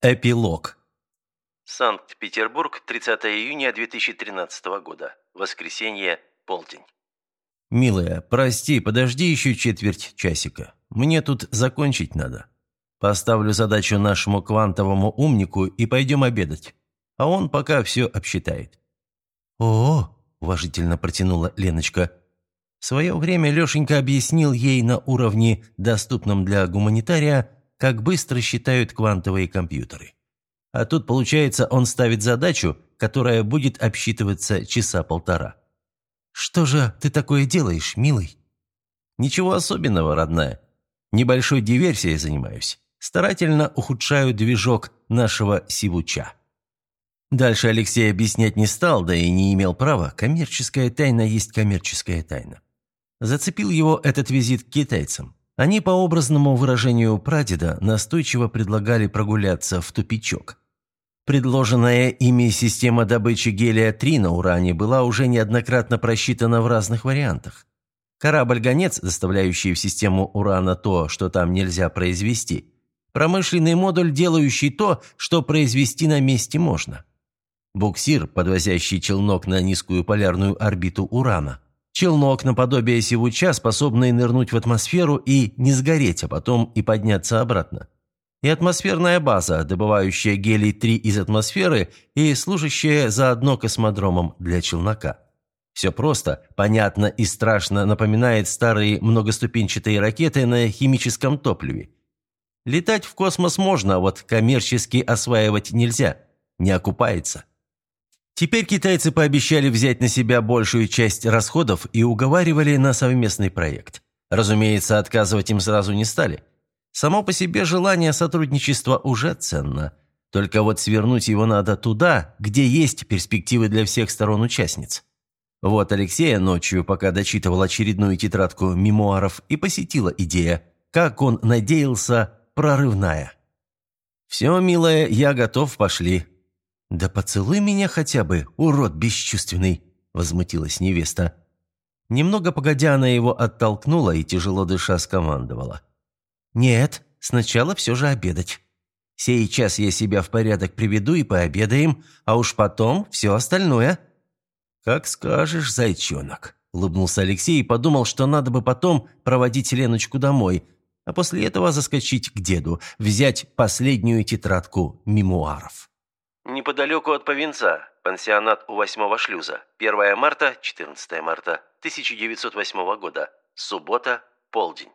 Эпилог. Санкт-Петербург, 30 июня 2013 года. Воскресенье, полдень. «Милая, прости, подожди еще четверть часика. Мне тут закончить надо. Поставлю задачу нашему квантовому умнику и пойдем обедать. А он пока все обсчитает». «О-о!» – уважительно протянула Леночка. В свое время Лешенька объяснил ей на уровне, доступном для гуманитария, как быстро считают квантовые компьютеры. А тут, получается, он ставит задачу, которая будет обсчитываться часа полтора. «Что же ты такое делаешь, милый?» «Ничего особенного, родная. Небольшой диверсией занимаюсь. Старательно ухудшаю движок нашего Сивуча». Дальше Алексей объяснять не стал, да и не имел права. Коммерческая тайна есть коммерческая тайна. Зацепил его этот визит к китайцам. Они, по образному выражению прадеда, настойчиво предлагали прогуляться в тупичок. Предложенная ими система добычи гелия-3 на уране была уже неоднократно просчитана в разных вариантах. Корабль-гонец, доставляющий в систему урана то, что там нельзя произвести. Промышленный модуль, делающий то, что произвести на месте можно. Буксир, подвозящий челнок на низкую полярную орбиту урана – Челнок наподобие сивуча, способный нырнуть в атмосферу и не сгореть, а потом и подняться обратно. И атмосферная база, добывающая гелий-3 из атмосферы и служащая заодно космодромом для челнока. Все просто, понятно и страшно напоминает старые многоступенчатые ракеты на химическом топливе. Летать в космос можно, а вот коммерчески осваивать нельзя, не окупается. Теперь китайцы пообещали взять на себя большую часть расходов и уговаривали на совместный проект. Разумеется, отказывать им сразу не стали. Само по себе желание сотрудничества уже ценно. Только вот свернуть его надо туда, где есть перспективы для всех сторон участниц. Вот Алексея ночью, пока дочитывал очередную тетрадку мемуаров, и посетила идея, как он надеялся, прорывная. «Все, милая, я готов, пошли», «Да поцелуй меня хотя бы, урод бесчувственный!» – возмутилась невеста. Немного погодя, она его оттолкнула и, тяжело дыша, скомандовала. «Нет, сначала все же обедать. Сейчас я себя в порядок приведу и пообедаем, а уж потом все остальное». «Как скажешь, зайчонок», – улыбнулся Алексей и подумал, что надо бы потом проводить Леночку домой, а после этого заскочить к деду, взять последнюю тетрадку мемуаров. Неподалеку от Повинца, пансионат у восьмого шлюза. 1 марта, 14 марта 1908 года. Суббота, полдень.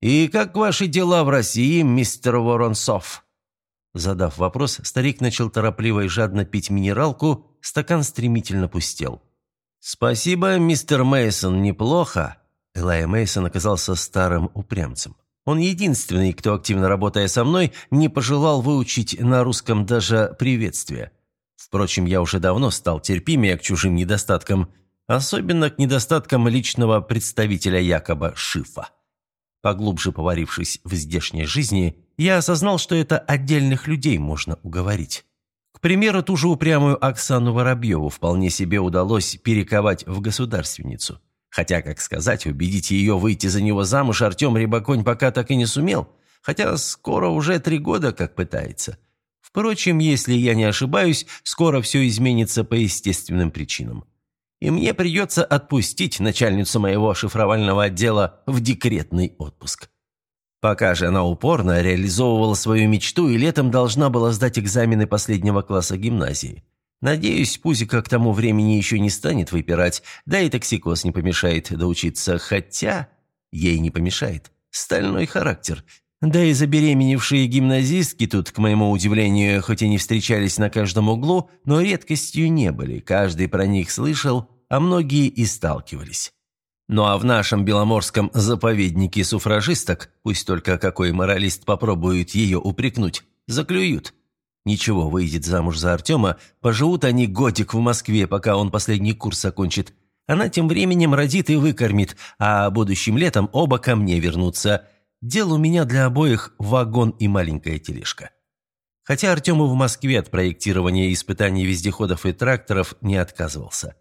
«И как ваши дела в России, мистер Воронцов?» Задав вопрос, старик начал торопливо и жадно пить минералку, стакан стремительно пустел. «Спасибо, мистер Мейсон, неплохо». Элайя Мейсон оказался старым упрямцем. Он единственный, кто, активно работая со мной, не пожелал выучить на русском даже приветствие. Впрочем, я уже давно стал терпимее к чужим недостаткам, особенно к недостаткам личного представителя якобы Шифа. Поглубже поварившись в здешней жизни, я осознал, что это отдельных людей можно уговорить. К примеру, ту же упрямую Оксану Воробьеву вполне себе удалось перековать в государственницу – Хотя, как сказать, убедить ее выйти за него замуж Артем Рябоконь пока так и не сумел, хотя скоро уже три года как пытается. Впрочем, если я не ошибаюсь, скоро все изменится по естественным причинам. И мне придется отпустить начальницу моего шифровального отдела в декретный отпуск. Пока же она упорно реализовывала свою мечту и летом должна была сдать экзамены последнего класса гимназии. Надеюсь, Пузика к тому времени еще не станет выпирать, да и токсикоз не помешает доучиться, хотя ей не помешает. Стальной характер. Да и забеременевшие гимназистки тут, к моему удивлению, хоть и не встречались на каждом углу, но редкостью не были. Каждый про них слышал, а многие и сталкивались. Ну а в нашем беломорском заповеднике суфражисток, пусть только какой моралист попробует ее упрекнуть, заклюют – Ничего, выйдет замуж за Артема, поживут они годик в Москве, пока он последний курс окончит. Она тем временем родит и выкормит, а будущим летом оба ко мне вернутся. Дел у меня для обоих вагон и маленькая тележка. Хотя Артему в Москве от проектирования испытаний вездеходов и тракторов не отказывался.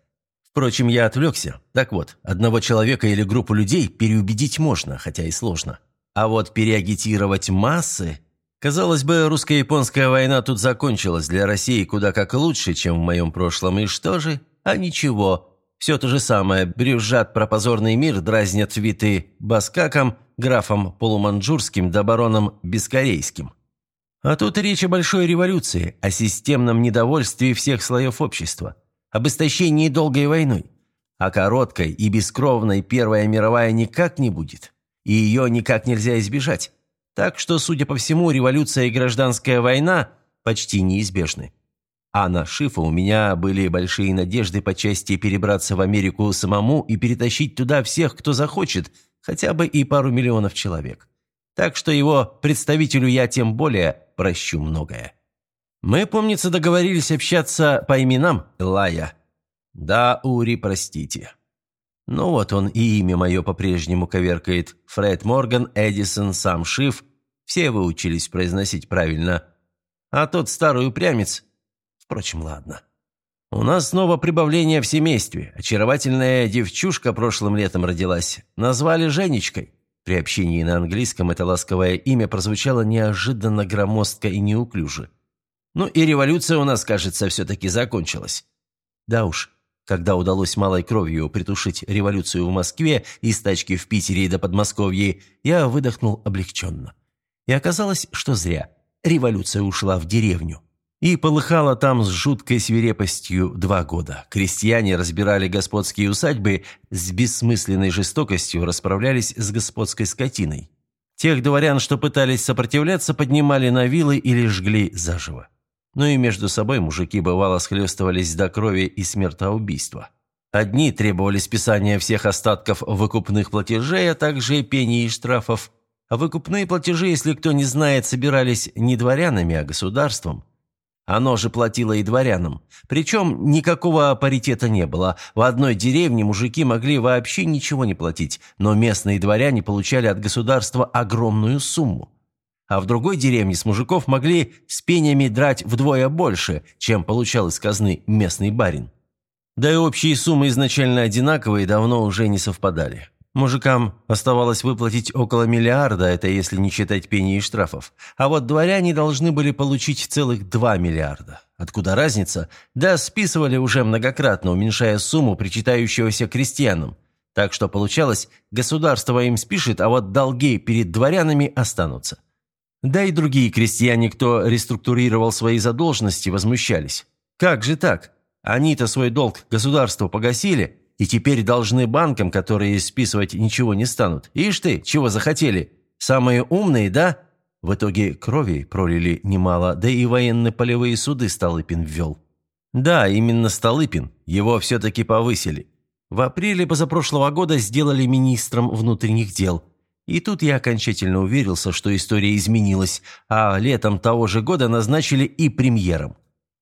Впрочем, я отвлекся. Так вот, одного человека или группу людей переубедить можно, хотя и сложно. А вот переагитировать массы Казалось бы, русско-японская война тут закончилась для России куда как лучше, чем в моем прошлом. И что же? А ничего. Все то же самое. Брюзжат про позорный мир, дразнят виты Баскаком, графом Полуманджурским да бароном Бескорейским. А тут речь о большой революции, о системном недовольстве всех слоев общества, об истощении долгой войной. А короткой и бескровной Первая мировая никак не будет, и ее никак нельзя избежать. Так что, судя по всему, революция и гражданская война почти неизбежны. А на Шифа у меня были большие надежды по части перебраться в Америку самому и перетащить туда всех, кто захочет, хотя бы и пару миллионов человек. Так что его представителю я тем более прощу многое. Мы, помнится, договорились общаться по именам Лая. Да, Ури, простите. Ну вот он и имя мое по-прежнему коверкает. Фред Морган, Эдисон, сам Шиф. Все выучились произносить правильно. А тот старый упрямец... Впрочем, ладно. У нас снова прибавление в семействе. Очаровательная девчушка прошлым летом родилась. Назвали Женечкой. При общении на английском это ласковое имя прозвучало неожиданно громоздко и неуклюже. Ну и революция у нас, кажется, все-таки закончилась. Да уж, когда удалось малой кровью притушить революцию в Москве и стачки в Питере и до Подмосковья, я выдохнул облегченно. И оказалось, что зря. Революция ушла в деревню. И полыхала там с жуткой свирепостью два года. Крестьяне разбирали господские усадьбы, с бессмысленной жестокостью расправлялись с господской скотиной. Тех дворян, что пытались сопротивляться, поднимали на вилы или жгли заживо. Ну и между собой мужики бывало схлестывались до крови и смертоубийства. Одни требовали списания всех остатков выкупных платежей, а также пений и штрафов. А выкупные платежи, если кто не знает, собирались не дворянами, а государством. Оно же платило и дворянам. Причем никакого паритета не было. В одной деревне мужики могли вообще ничего не платить, но местные дворяне получали от государства огромную сумму а в другой деревне с мужиков могли с пенями драть вдвое больше, чем получал из казны местный барин. Да и общие суммы изначально одинаковые давно уже не совпадали. Мужикам оставалось выплатить около миллиарда, это если не считать пений и штрафов. А вот дворяне должны были получить целых 2 миллиарда. Откуда разница? Да, списывали уже многократно, уменьшая сумму, причитающегося крестьянам. Так что получалось, государство им спишет, а вот долги перед дворянами останутся. Да и другие крестьяне, кто реструктурировал свои задолженности, возмущались. Как же так? Они-то свой долг государству погасили, и теперь должны банкам, которые списывать ничего не станут. Ишь ты, чего захотели? Самые умные, да? В итоге крови пролили немало, да и военно-полевые суды Столыпин ввел. Да, именно Столыпин. Его все-таки повысили. В апреле позапрошлого года сделали министром внутренних дел – и тут я окончательно уверился, что история изменилась, а летом того же года назначили и премьером.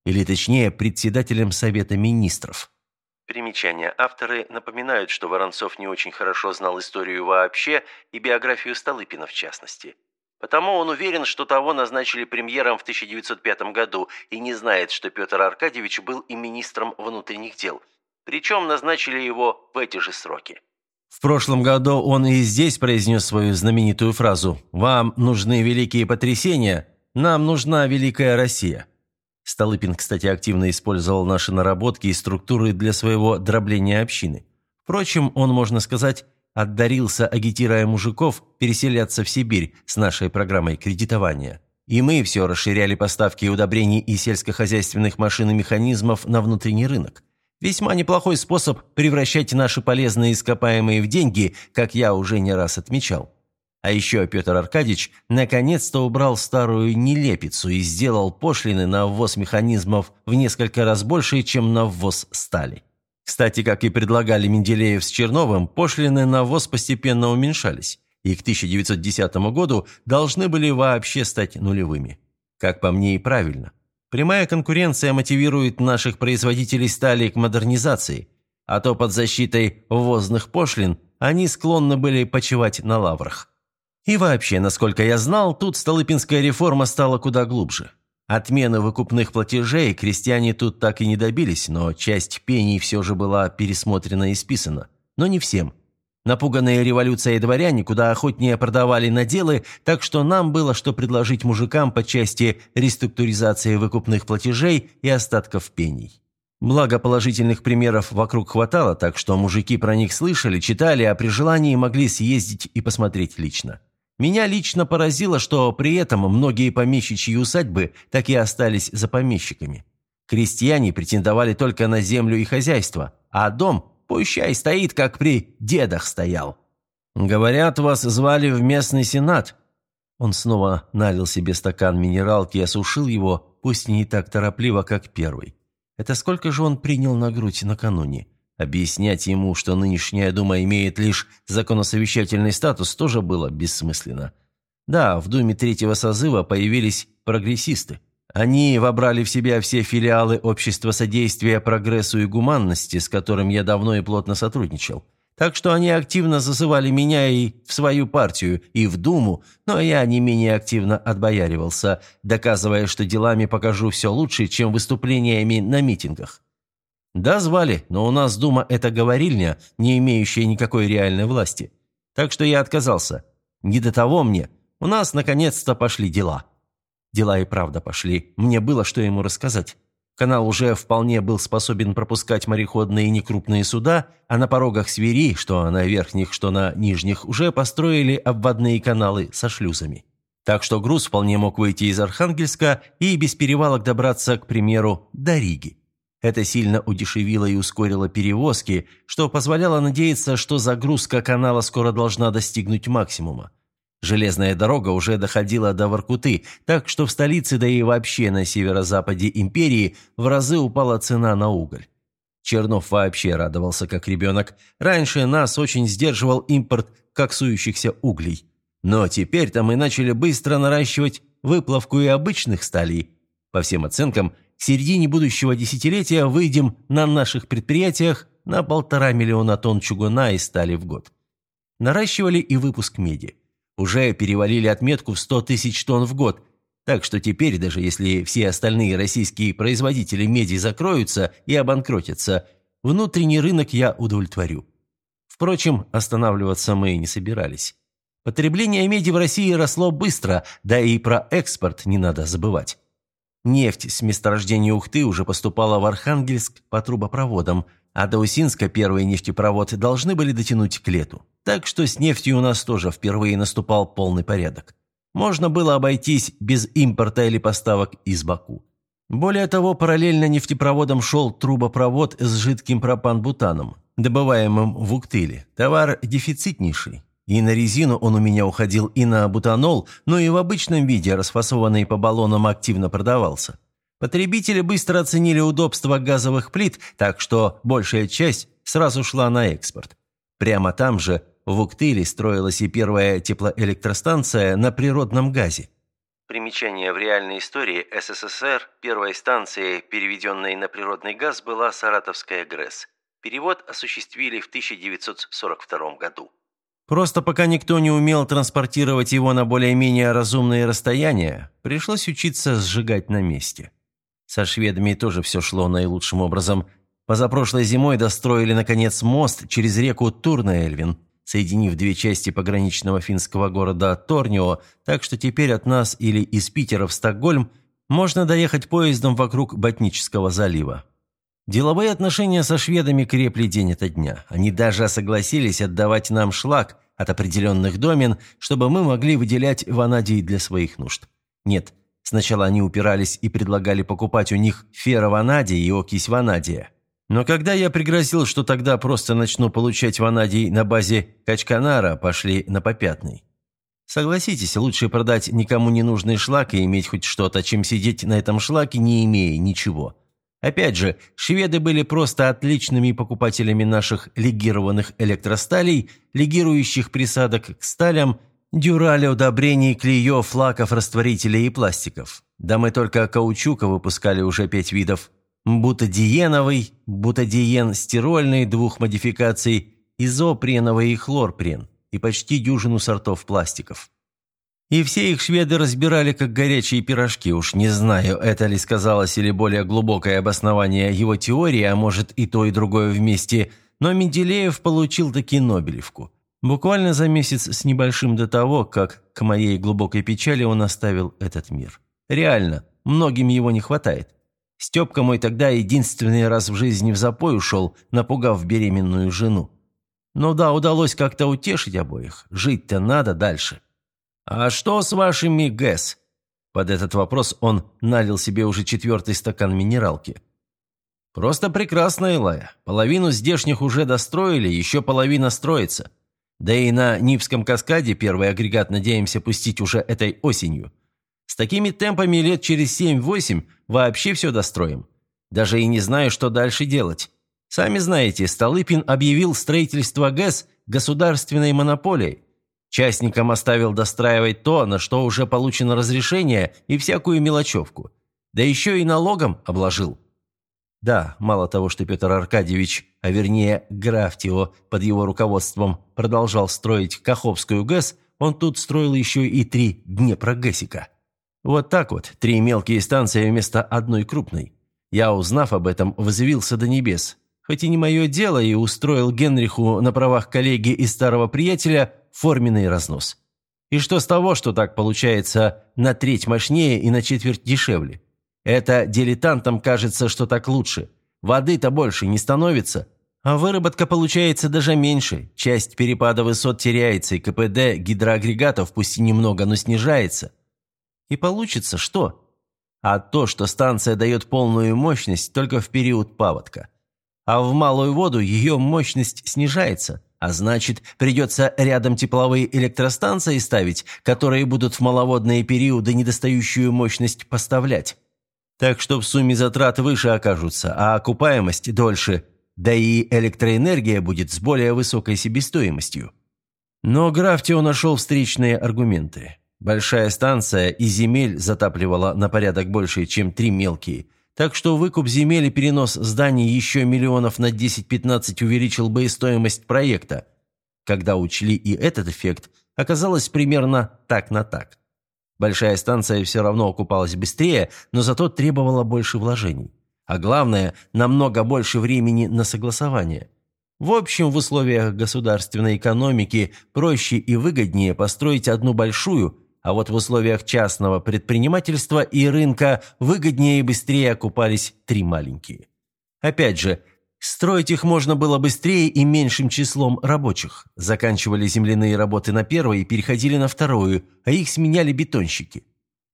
Или точнее, председателем Совета Министров. Примечание. Авторы напоминают, что Воронцов не очень хорошо знал историю вообще и биографию Столыпина в частности. Потому он уверен, что того назначили премьером в 1905 году и не знает, что Петр Аркадьевич был и министром внутренних дел. Причем назначили его в эти же сроки. В прошлом году он и здесь произнес свою знаменитую фразу «Вам нужны великие потрясения, нам нужна великая Россия». Столыпин, кстати, активно использовал наши наработки и структуры для своего дробления общины. Впрочем, он, можно сказать, отдарился, агитируя мужиков переселяться в Сибирь с нашей программой кредитования. И мы все расширяли поставки удобрений и сельскохозяйственных машин и механизмов на внутренний рынок. Весьма неплохой способ превращать наши полезные ископаемые в деньги, как я уже не раз отмечал. А еще Петр Аркадьевич наконец-то убрал старую нелепицу и сделал пошлины на ввоз механизмов в несколько раз больше, чем на ввоз стали. Кстати, как и предлагали Менделеев с Черновым, пошлины на ввоз постепенно уменьшались, и к 1910 году должны были вообще стать нулевыми. Как по мне и правильно. Прямая конкуренция мотивирует наших производителей стали к модернизации, а то под защитой ввозных пошлин они склонны были почивать на лаврах. И вообще, насколько я знал, тут Столыпинская реформа стала куда глубже. Отмены выкупных платежей крестьяне тут так и не добились, но часть пений все же была пересмотрена и списана. Но не всем. Напуганные революцией дворяне куда охотнее продавали наделы, так что нам было что предложить мужикам по части реструктуризации выкупных платежей и остатков пений. Благо положительных примеров вокруг хватало, так что мужики про них слышали, читали, а при желании могли съездить и посмотреть лично. Меня лично поразило, что при этом многие помещичьи усадьбы так и остались за помещиками. Крестьяне претендовали только на землю и хозяйство, а дом Пущай стоит, как при дедах стоял. Говорят, вас звали в местный сенат». Он снова налил себе стакан минералки и осушил его, пусть не так торопливо, как первый. Это сколько же он принял на грудь накануне? Объяснять ему, что нынешняя дума имеет лишь законосовещательный статус, тоже было бессмысленно. Да, в думе третьего созыва появились прогрессисты. Они вобрали в себя все филиалы Общества содействия прогрессу и гуманности, с которым я давно и плотно сотрудничал. Так что они активно зазывали меня и в свою партию, и в Думу, но я не менее активно отбояривался, доказывая, что делами покажу все лучше, чем выступлениями на митингах. Да, звали, но у нас Дума – это говорильня, не имеющая никакой реальной власти. Так что я отказался. Не до того мне. У нас, наконец-то, пошли дела. Дела и правда пошли. Мне было что ему рассказать. Канал уже вполне был способен пропускать мореходные и некрупные суда, а на порогах Свири, что на верхних, что на нижних, уже построили обводные каналы со шлюзами. Так что груз вполне мог выйти из Архангельска и без перевалок добраться, к примеру, до Риги. Это сильно удешевило и ускорило перевозки, что позволяло надеяться, что загрузка канала скоро должна достигнуть максимума. Железная дорога уже доходила до Воркуты, так что в столице, да и вообще на северо-западе империи, в разы упала цена на уголь. Чернов вообще радовался как ребенок. Раньше нас очень сдерживал импорт коксующихся углей. Но теперь-то мы начали быстро наращивать выплавку и обычных сталей. По всем оценкам, к середине будущего десятилетия выйдем на наших предприятиях на полтора миллиона тонн чугуна и стали в год. Наращивали и выпуск меди уже перевалили отметку в 100 тысяч тонн в год, так что теперь, даже если все остальные российские производители меди закроются и обанкротятся, внутренний рынок я удовлетворю. Впрочем, останавливаться мы не собирались. Потребление меди в России росло быстро, да и про экспорт не надо забывать. Нефть с месторождения Ухты уже поступала в Архангельск по трубопроводам, а до Усинска первый нефтепровод должны были дотянуть к лету. Так что с нефтью у нас тоже впервые наступал полный порядок. Можно было обойтись без импорта или поставок из Баку. Более того, параллельно нефтепроводам шел трубопровод с жидким пропан-бутаном, добываемым в Уктыле. Товар дефицитнейший. И на резину он у меня уходил, и на бутанол, но и в обычном виде, расфасованный по баллонам, активно продавался. Потребители быстро оценили удобство газовых плит, так что большая часть сразу шла на экспорт. Прямо там же в Уктыле строилась и первая теплоэлектростанция на природном газе. Примечание в реальной истории СССР первой станцией, переведенной на природный газ, была Саратовская ГРЭС. Перевод осуществили в 1942 году. Просто пока никто не умел транспортировать его на более-менее разумные расстояния, пришлось учиться сжигать на месте. Со шведами тоже все шло наилучшим образом. Позапрошлой зимой достроили, наконец, мост через реку Турна-Эльвин – соединив две части пограничного финского города Торнио, так что теперь от нас или из Питера в Стокгольм можно доехать поездом вокруг Ботнического залива. Деловые отношения со шведами крепли день ото дня. Они даже согласились отдавать нам шлак от определенных домен, чтобы мы могли выделять ванадий для своих нужд. Нет, сначала они упирались и предлагали покупать у них феррованадий и окись ванадия. Но когда я пригрозил, что тогда просто начну получать ванадий на базе Качканара, пошли на попятный. Согласитесь, лучше продать никому не нужный шлак и иметь хоть что-то, чем сидеть на этом шлаке, не имея ничего. Опять же, шведы были просто отличными покупателями наших легированных электросталей, легирующих присадок к сталям, дюрали, удобрений, клеев, лаков, растворителей и пластиков. Да мы только каучука выпускали уже пять видов, бутадиеновый, бутадиен стирольный двух модификаций, изопреновый и хлорпрен, и почти дюжину сортов пластиков. И все их шведы разбирали как горячие пирожки, уж не знаю, это ли сказалось или более глубокое обоснование его теории, а может и то, и другое вместе, но Менделеев получил таки Нобелевку. Буквально за месяц с небольшим до того, как, к моей глубокой печали, он оставил этот мир. Реально, многим его не хватает. Степка мой тогда единственный раз в жизни в запой ушел, напугав беременную жену. Ну да, удалось как-то утешить обоих. Жить-то надо дальше. «А что с вашими ГЭС?» Под этот вопрос он налил себе уже четвертый стакан минералки. «Просто прекрасно, Илая. Половину здешних уже достроили, еще половина строится. Да и на Нивском каскаде первый агрегат надеемся пустить уже этой осенью. С такими темпами лет через 7-8 вообще все достроим. Даже и не знаю, что дальше делать. Сами знаете, Столыпин объявил строительство ГЭС государственной монополией. Частникам оставил достраивать то, на что уже получено разрешение и всякую мелочевку. Да еще и налогом обложил. Да, мало того, что Петр Аркадьевич, а вернее Графтио, под его руководством продолжал строить Каховскую ГЭС, он тут строил еще и три Днепрогэсика. Вот так вот, три мелкие станции вместо одной крупной. Я, узнав об этом, возвился до небес хоть и не мое дело, и устроил Генриху на правах коллеги и старого приятеля форменный разнос. И что с того, что так получается на треть мощнее и на четверть дешевле? Это дилетантам кажется, что так лучше. Воды-то больше не становится, а выработка получается даже меньше. Часть перепада высот теряется, и КПД гидроагрегатов пусть и немного, но снижается. И получится что? А то, что станция дает полную мощность только в период паводка – а в малую воду ее мощность снижается, а значит, придется рядом тепловые электростанции ставить, которые будут в маловодные периоды недостающую мощность поставлять. Так что в сумме затрат выше окажутся, а окупаемость дольше, да и электроэнергия будет с более высокой себестоимостью. Но Графтио нашел встречные аргументы. Большая станция и земель затапливала на порядок больше, чем три мелкие – так что выкуп земель и перенос зданий еще миллионов на 10-15 увеличил бы и стоимость проекта. Когда учли и этот эффект, оказалось примерно так на так. Большая станция все равно окупалась быстрее, но зато требовала больше вложений. А главное, намного больше времени на согласование. В общем, в условиях государственной экономики проще и выгоднее построить одну большую – а вот в условиях частного предпринимательства и рынка выгоднее и быстрее окупались три маленькие. Опять же, строить их можно было быстрее и меньшим числом рабочих. Заканчивали земляные работы на первой и переходили на вторую, а их сменяли бетонщики.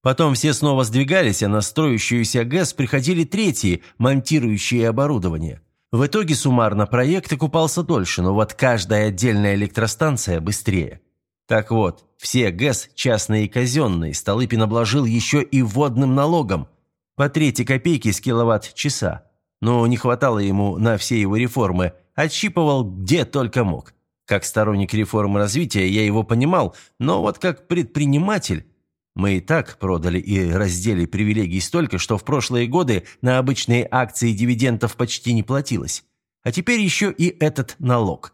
Потом все снова сдвигались, а на строящуюся ГЭС приходили третьи, монтирующие оборудование. В итоге суммарно проект окупался дольше, но вот каждая отдельная электростанция быстрее. Так вот, все ГЭС, частные и казенные, Столыпин обложил еще и водным налогом. По третьей копейки с киловатт-часа. Но не хватало ему на все его реформы. Отщипывал где только мог. Как сторонник реформы развития я его понимал, но вот как предприниматель... Мы и так продали и раздели привилегий столько, что в прошлые годы на обычные акции дивидендов почти не платилось. А теперь еще и этот налог.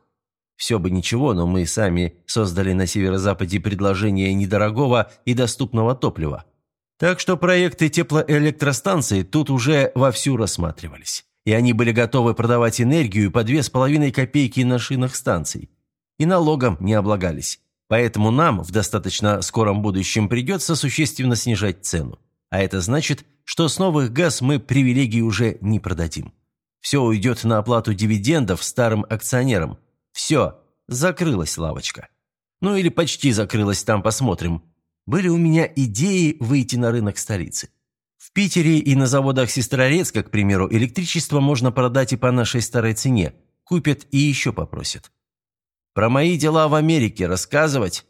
Все бы ничего, но мы сами создали на северо-западе предложение недорогого и доступного топлива. Так что проекты теплоэлектростанции тут уже вовсю рассматривались. И они были готовы продавать энергию по две с половиной копейки на шинах станций. И налогом не облагались. Поэтому нам в достаточно скором будущем придется существенно снижать цену. А это значит, что с новых газ мы привилегии уже не продадим. Все уйдет на оплату дивидендов старым акционерам – все, закрылась лавочка. Ну или почти закрылась, там посмотрим. Были у меня идеи выйти на рынок столицы. В Питере и на заводах Сестрорецка, к примеру, электричество можно продать и по нашей старой цене. Купят и еще попросят. Про мои дела в Америке рассказывать?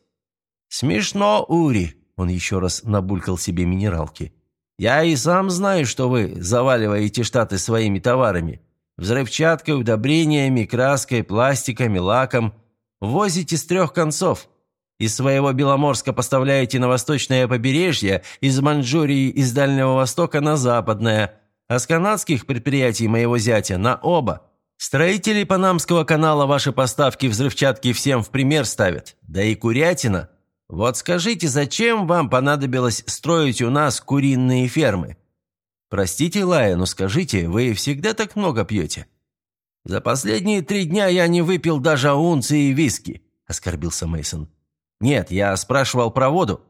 Смешно, Ури, он еще раз набулькал себе минералки. Я и сам знаю, что вы заваливаете штаты своими товарами. Взрывчаткой, удобрениями, краской, пластиками, лаком. Возите с трех концов. Из своего Беломорска поставляете на восточное побережье, из Маньчжурии, из Дальнего Востока на западное, а с канадских предприятий моего зятя на оба. Строители Панамского канала ваши поставки взрывчатки всем в пример ставят. Да и курятина. Вот скажите, зачем вам понадобилось строить у нас куриные фермы? «Простите, Лая, но скажите, вы всегда так много пьете?» «За последние три дня я не выпил даже унции виски», оскорбился Мейсон. «Нет, я спрашивал про воду».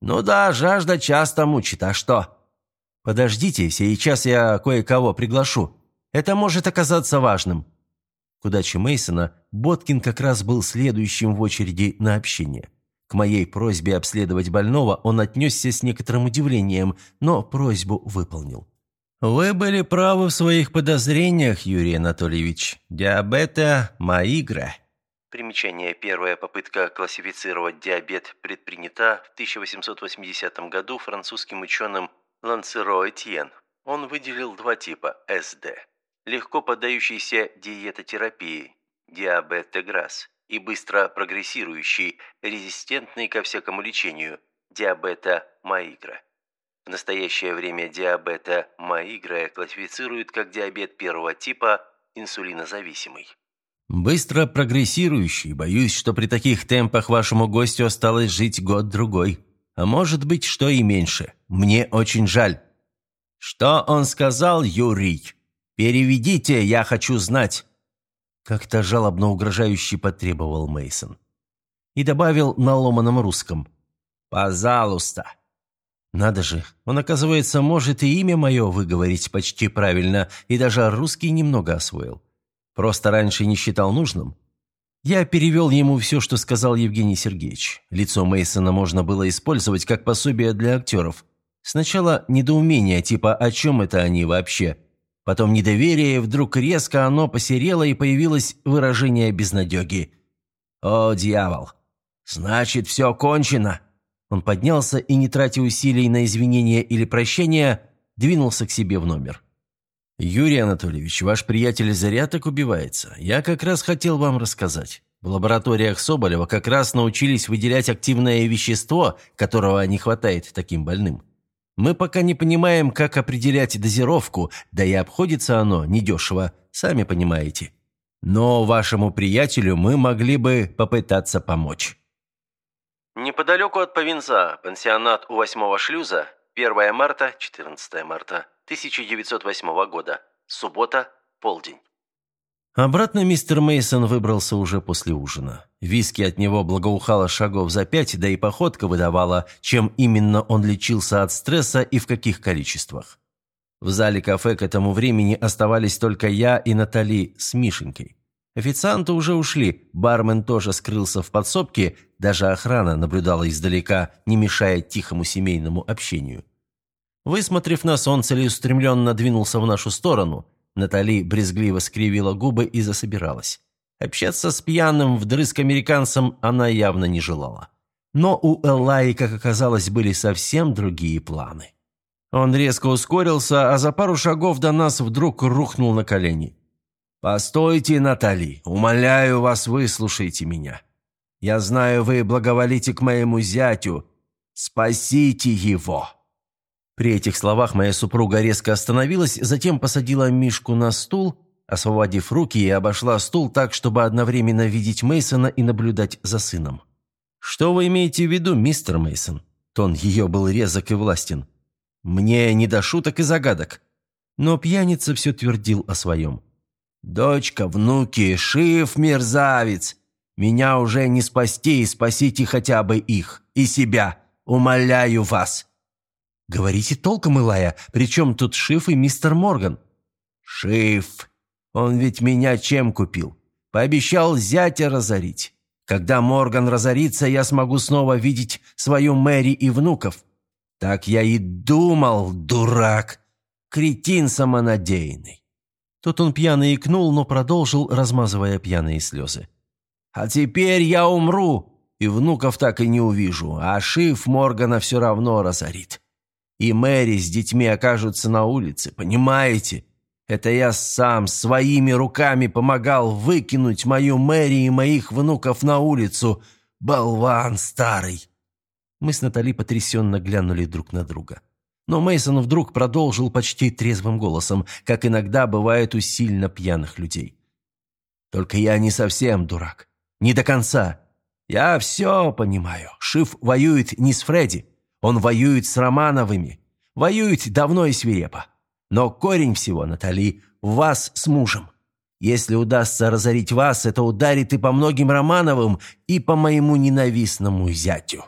«Ну да, жажда часто мучит, а что?» «Подождите, сейчас я кое-кого приглашу. Это может оказаться важным». К удаче Мейсона Боткин как раз был следующим в очереди на общение. К моей просьбе обследовать больного он отнесся с некоторым удивлением, но просьбу выполнил. «Вы были правы в своих подозрениях, Юрий Анатольевич. Диабета – маигра». Примечание. Первая попытка классифицировать диабет предпринята в 1880 году французским ученым Лансеро Этьен. Он выделил два типа – СД. Легко поддающийся диетотерапии – диабетеграсс и быстро прогрессирующий, резистентный ко всякому лечению – диабета маигра. В настоящее время диабета маигра классифицируют как диабет первого типа инсулинозависимый. «Быстро прогрессирующий. Боюсь, что при таких темпах вашему гостю осталось жить год-другой. А может быть, что и меньше. Мне очень жаль». «Что он сказал, Юрий? Переведите, я хочу знать». Как-то жалобно угрожающе потребовал Мейсон И добавил на ломаном русском. «Пожалуйста». Надо же, он, оказывается, может и имя мое выговорить почти правильно, и даже русский немного освоил. Просто раньше не считал нужным. Я перевел ему все, что сказал Евгений Сергеевич. Лицо Мейсона можно было использовать как пособие для актеров. Сначала недоумение, типа «о чем это они вообще?». Потом недоверие, вдруг резко оно посерело, и появилось выражение безнадеги. «О, дьявол! Значит, все кончено!» Он поднялся и, не тратя усилий на извинения или прощения, двинулся к себе в номер. «Юрий Анатольевич, ваш приятель зря так убивается. Я как раз хотел вам рассказать. В лабораториях Соболева как раз научились выделять активное вещество, которого не хватает таким больным. Мы пока не понимаем, как определять дозировку, да и обходится оно недешево, сами понимаете. Но вашему приятелю мы могли бы попытаться помочь». Неподалеку от Повинза, пансионат у восьмого шлюза, 1 марта, 14 марта. 1908 года. Суббота, полдень. Обратно мистер Мейсон выбрался уже после ужина. Виски от него благоухало шагов за пять, да и походка выдавала, чем именно он лечился от стресса и в каких количествах. В зале кафе к этому времени оставались только я и Натали с Мишенькой. Официанты уже ушли, бармен тоже скрылся в подсобке, даже охрана наблюдала издалека, не мешая тихому семейному общению. Высмотрев нас, он целеустремленно двинулся в нашу сторону. Натали брезгливо скривила губы и засобиралась. Общаться с пьяным вдрызг американцем она явно не желала. Но у Эллаи, как оказалось, были совсем другие планы. Он резко ускорился, а за пару шагов до нас вдруг рухнул на колени. «Постойте, Натали, умоляю вас, выслушайте меня. Я знаю, вы благоволите к моему зятю. Спасите его!» При этих словах моя супруга резко остановилась, затем посадила Мишку на стул, освободив руки и обошла стул так, чтобы одновременно видеть Мейсона и наблюдать за сыном. «Что вы имеете в виду, мистер Мейсон? Тон ее был резок и властен. «Мне не до шуток и загадок». Но пьяница все твердил о своем. «Дочка, внуки, шив, мерзавец! Меня уже не спасти, спасите хотя бы их и себя, умоляю вас!» «Говорите толком, Илая, причем тут Шиф и мистер Морган?» «Шиф! Он ведь меня чем купил? Пообещал зятя разорить. Когда Морган разорится, я смогу снова видеть свою Мэри и внуков. Так я и думал, дурак! Кретин самонадеянный!» Тут он пьяно икнул, но продолжил, размазывая пьяные слезы. «А теперь я умру, и внуков так и не увижу, а Шиф Моргана все равно разорит. И Мэри с детьми окажутся на улице, понимаете? Это я сам своими руками помогал выкинуть мою Мэри и моих внуков на улицу. Болван старый!» Мы с Натали потрясенно глянули друг на друга. Но Мейсон вдруг продолжил почти трезвым голосом, как иногда бывает у сильно пьяных людей. «Только я не совсем дурак. Не до конца. Я все понимаю. Шиф воюет не с Фредди. Он воюет с Романовыми. Воюет давно и свирепо. Но корень всего, Натали, в вас с мужем. Если удастся разорить вас, это ударит и по многим Романовым, и по моему ненавистному зятю.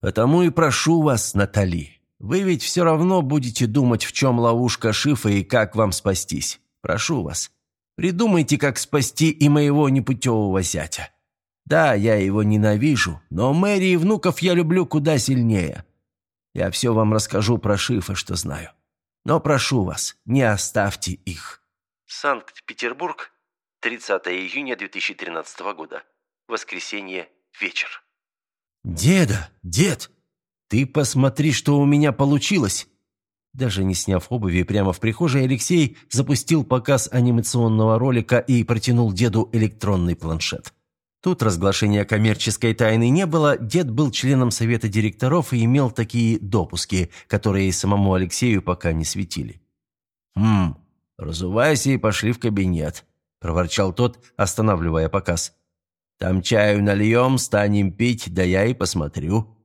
Потому и прошу вас, Натали, вы ведь все равно будете думать, в чем ловушка Шифа и как вам спастись. Прошу вас, придумайте, как спасти и моего непутевого зятя. Да, я его ненавижу, но Мэри и внуков я люблю куда сильнее. Я все вам расскажу про Шифа, что знаю. Но прошу вас, не оставьте их». Санкт-Петербург, 30 июня 2013 года. Воскресенье, вечер. «Деда, дед, ты посмотри, что у меня получилось!» Даже не сняв обуви, прямо в прихожей Алексей запустил показ анимационного ролика и протянул деду электронный планшет. Тут разглашения коммерческой тайны не было, дед был членом совета директоров и имел такие допуски, которые самому Алексею пока не светили. «Хм, разувайся и пошли в кабинет», – проворчал тот, останавливая показ. «Там чаю нальем, станем пить, да я и посмотрю».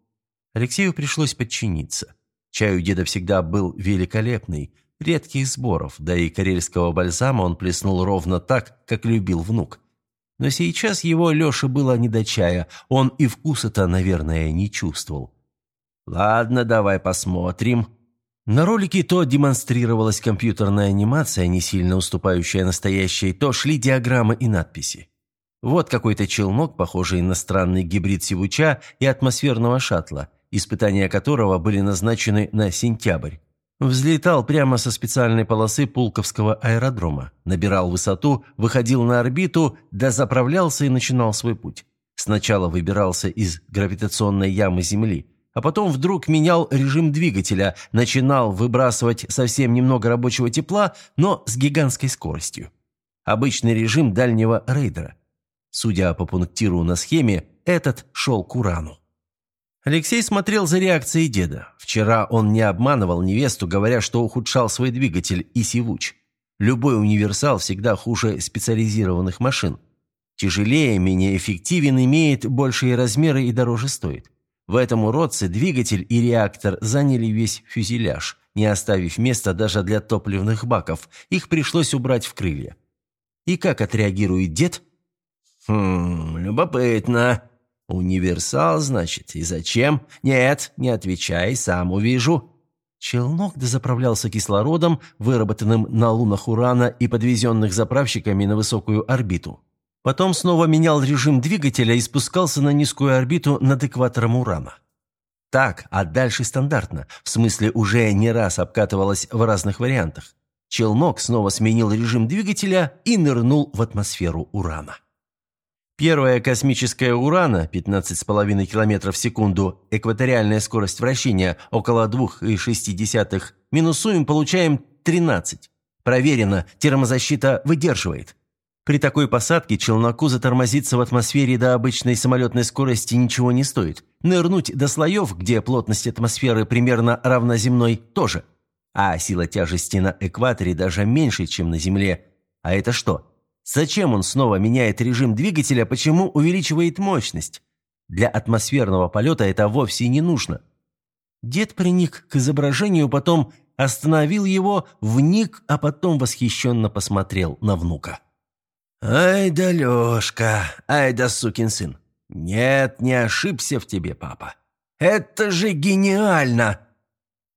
Алексею пришлось подчиниться. Чай у деда всегда был великолепный, редких сборов, да и карельского бальзама он плеснул ровно так, как любил внук. Но сейчас его Леше было не до чая, он и вкуса-то, наверное, не чувствовал. «Ладно, давай посмотрим». На ролике то демонстрировалась компьютерная анимация, не сильно уступающая настоящей, то шли диаграммы и надписи. Вот какой-то челнок, похожий на странный гибрид сивуча и атмосферного шаттла, испытания которого были назначены на сентябрь. Взлетал прямо со специальной полосы Пулковского аэродрома, набирал высоту, выходил на орбиту, дозаправлялся и начинал свой путь. Сначала выбирался из гравитационной ямы Земли, а потом вдруг менял режим двигателя, начинал выбрасывать совсем немного рабочего тепла, но с гигантской скоростью. Обычный режим дальнего рейдера. Судя по пунктиру на схеме, этот шел к Урану. Алексей смотрел за реакцией деда. Вчера он не обманывал невесту, говоря, что ухудшал свой двигатель и сивуч. Любой универсал всегда хуже специализированных машин. Тяжелее, менее эффективен, имеет большие размеры и дороже стоит. В этом уродце двигатель и реактор заняли весь фюзеляж, не оставив места даже для топливных баков. Их пришлось убрать в крылья. И как отреагирует дед? «Хм, любопытно», «Универсал, значит? И зачем?» «Нет, не отвечай, сам увижу». Челнок дозаправлялся кислородом, выработанным на лунах Урана и подвезенных заправщиками на высокую орбиту. Потом снова менял режим двигателя и спускался на низкую орбиту над экватором Урана. Так, а дальше стандартно, в смысле уже не раз обкатывалось в разных вариантах. Челнок снова сменил режим двигателя и нырнул в атмосферу Урана. Первая космическая «Урана» 15,5 км в секунду, экваториальная скорость вращения около 2,6, минусуем, получаем 13. Проверено, термозащита выдерживает. При такой посадке челноку затормозиться в атмосфере до обычной самолетной скорости ничего не стоит. Нырнуть до слоев, где плотность атмосферы примерно равна земной, тоже. А сила тяжести на экваторе даже меньше, чем на Земле. А это что? Зачем он снова меняет режим двигателя, почему увеличивает мощность? Для атмосферного полета это вовсе не нужно. Дед приник к изображению, потом остановил его, вник, а потом восхищенно посмотрел на внука. «Ай да, Лешка, ай да, сукин сын! Нет, не ошибся в тебе, папа! Это же гениально!»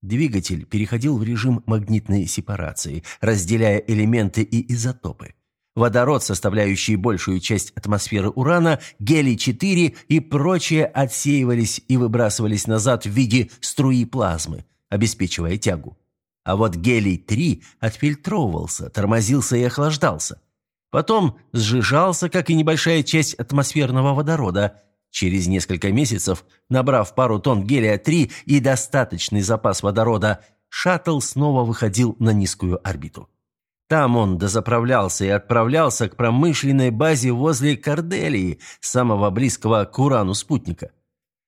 Двигатель переходил в режим магнитной сепарации, разделяя элементы и изотопы водород, составляющий большую часть атмосферы урана, гелий-4 и прочее отсеивались и выбрасывались назад в виде струи плазмы, обеспечивая тягу. А вот гелий-3 отфильтровывался, тормозился и охлаждался. Потом сжижался, как и небольшая часть атмосферного водорода. Через несколько месяцев, набрав пару тонн гелия-3 и достаточный запас водорода, шаттл снова выходил на низкую орбиту. Там он дозаправлялся и отправлялся к промышленной базе возле Корделии, самого близкого к Урану спутника.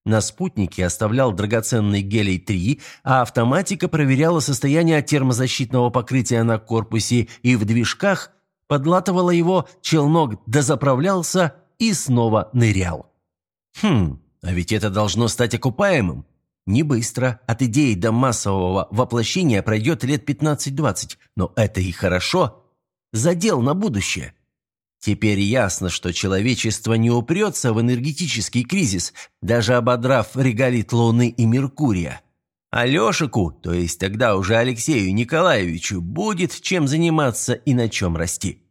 На спутнике оставлял драгоценный гелий-3, а автоматика проверяла состояние термозащитного покрытия на корпусе и в движках, подлатывала его, челнок дозаправлялся и снова нырял. Хм, а ведь это должно стать окупаемым. Не быстро, от идеи до массового воплощения пройдет лет 15-20, но это и хорошо. Задел на будущее. Теперь ясно, что человечество не упрется в энергетический кризис, даже ободрав реголит Луны и Меркурия. А то есть тогда уже Алексею Николаевичу, будет чем заниматься и на чем расти.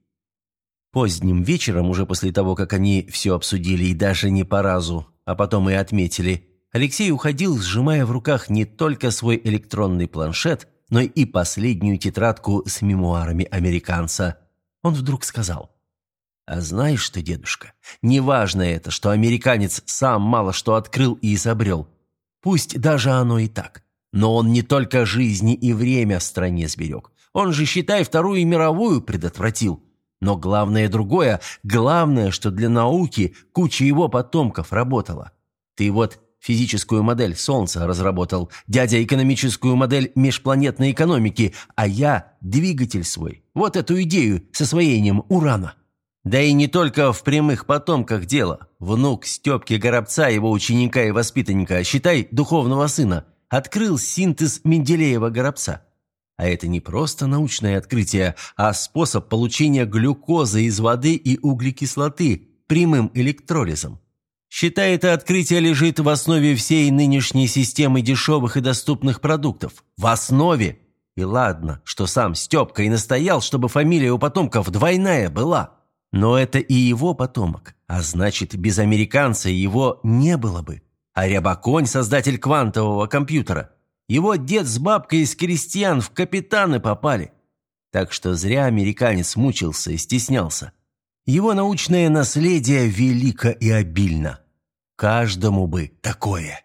Поздним вечером, уже после того, как они все обсудили и даже не по разу, а потом и отметили, Алексей уходил, сжимая в руках не только свой электронный планшет, но и последнюю тетрадку с мемуарами американца. Он вдруг сказал – а знаешь что, дедушка, неважно это, что американец сам мало что открыл и изобрел. Пусть даже оно и так. Но он не только жизни и время в стране сберег. Он же, считай, Вторую мировую предотвратил. Но главное другое, главное, что для науки куча его потомков работала. Ты вот физическую модель Солнца разработал, дядя экономическую модель межпланетной экономики, а я двигатель свой. Вот эту идею с освоением урана. Да и не только в прямых потомках дело. Внук Степки Горобца, его ученика и воспитанника, считай, духовного сына, открыл синтез Менделеева-Горобца. А это не просто научное открытие, а способ получения глюкозы из воды и углекислоты прямым электролизом. Считай, это открытие лежит в основе всей нынешней системы дешевых и доступных продуктов. В основе! И ладно, что сам Степка и настоял, чтобы фамилия у потомков двойная была. Но это и его потомок, а значит, без американца его не было бы. А Рябоконь – создатель квантового компьютера. Его дед с бабкой из крестьян в капитаны попали. Так что зря американец мучился и стеснялся. Его научное наследие велико и обильно. Каждому бы такое.